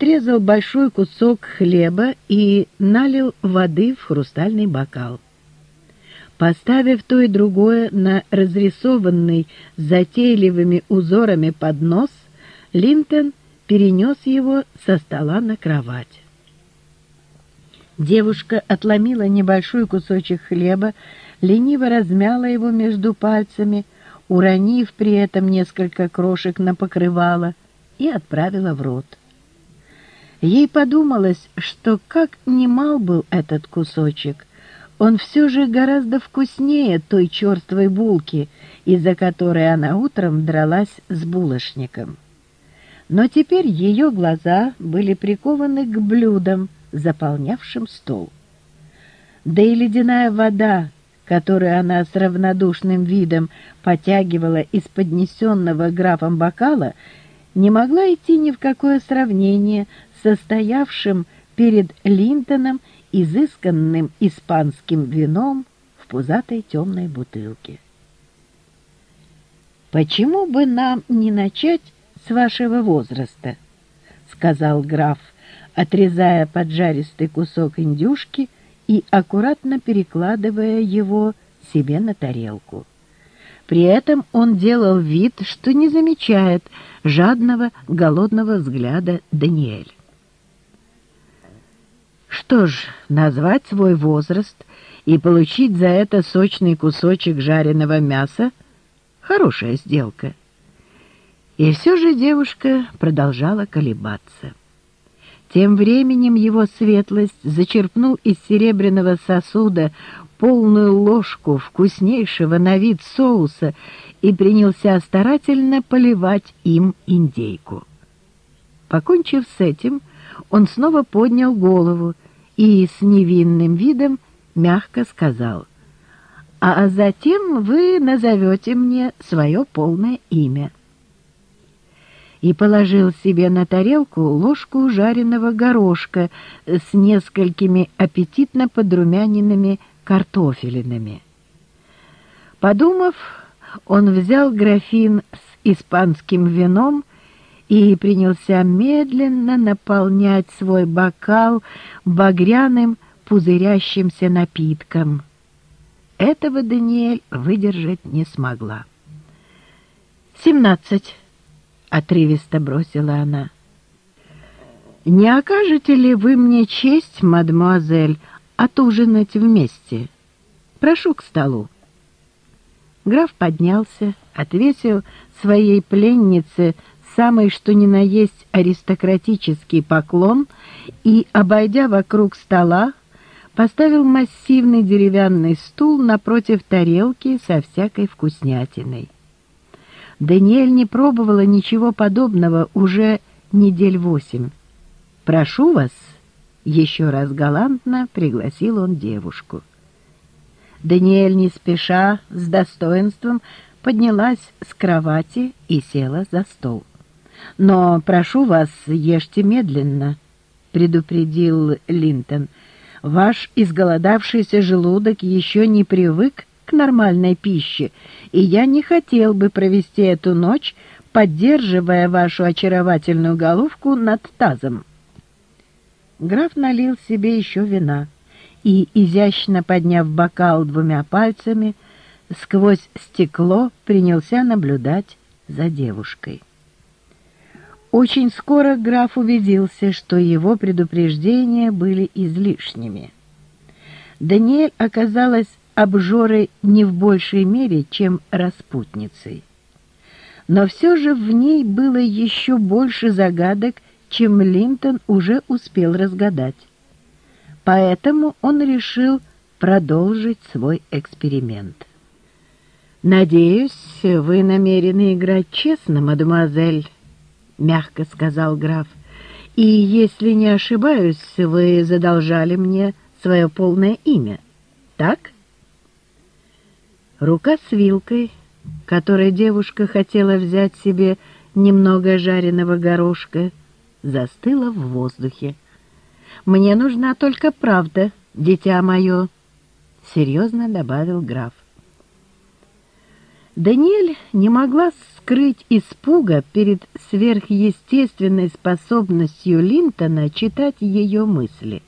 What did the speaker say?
отрезал большой кусок хлеба и налил воды в хрустальный бокал. Поставив то и другое на разрисованный затейливыми узорами поднос, Линтон перенес его со стола на кровать. Девушка отломила небольшой кусочек хлеба, лениво размяла его между пальцами, уронив при этом несколько крошек на покрывало, и отправила в рот. Ей подумалось, что как немал был этот кусочек, он все же гораздо вкуснее той черствой булки, из-за которой она утром дралась с булочником. Но теперь ее глаза были прикованы к блюдам, заполнявшим стол. Да и ледяная вода, которую она с равнодушным видом потягивала из поднесенного графом бокала, не могла идти ни в какое сравнение состоявшим перед Линтоном изысканным испанским вином в пузатой темной бутылке. «Почему бы нам не начать с вашего возраста?» — сказал граф, отрезая поджаристый кусок индюшки и аккуратно перекладывая его себе на тарелку. При этом он делал вид, что не замечает жадного, голодного взгляда Даниэль. Что ж, назвать свой возраст и получить за это сочный кусочек жареного мяса — хорошая сделка. И все же девушка продолжала колебаться. Тем временем его светлость зачерпнул из серебряного сосуда полную ложку вкуснейшего на вид соуса и принялся старательно поливать им индейку. Покончив с этим, он снова поднял голову и с невинным видом мягко сказал, «А затем вы назовете мне свое полное имя». И положил себе на тарелку ложку жареного горошка с несколькими аппетитно подрумяненными картофелинами. Подумав, он взял графин с испанским вином и принялся медленно наполнять свой бокал багряным пузырящимся напитком. Этого Даниэль выдержать не смогла. «Семнадцать», — отрывисто бросила она. «Не окажете ли вы мне честь, мадемуазель, отужинать вместе? Прошу к столу». Граф поднялся, отвесил своей пленнице самый что ни на есть аристократический поклон и, обойдя вокруг стола, поставил массивный деревянный стул напротив тарелки со всякой вкуснятиной. Даниэль не пробовала ничего подобного уже недель восемь. «Прошу вас», — еще раз галантно пригласил он девушку. Даниэль не спеша, с достоинством, поднялась с кровати и села за стол. «Но прошу вас, ешьте медленно», — предупредил Линтон. «Ваш изголодавшийся желудок еще не привык к нормальной пище, и я не хотел бы провести эту ночь, поддерживая вашу очаровательную головку над тазом». Граф налил себе еще вина и, изящно подняв бокал двумя пальцами, сквозь стекло принялся наблюдать за девушкой. Очень скоро граф убедился, что его предупреждения были излишними. Даниэль оказалась обжорой не в большей мере, чем распутницей. Но все же в ней было еще больше загадок, чем Линтон уже успел разгадать. Поэтому он решил продолжить свой эксперимент. «Надеюсь, вы намерены играть честно, мадемуазель?» Мягко сказал граф. «И, если не ошибаюсь, вы задолжали мне свое полное имя, так?» Рука с вилкой, которой девушка хотела взять себе немного жареного горошка, застыла в воздухе. «Мне нужна только правда, дитя мое», — серьезно добавил граф. Даниэль не могла скрыть испуга перед сверхъестественной способностью Линтона читать ее мысли.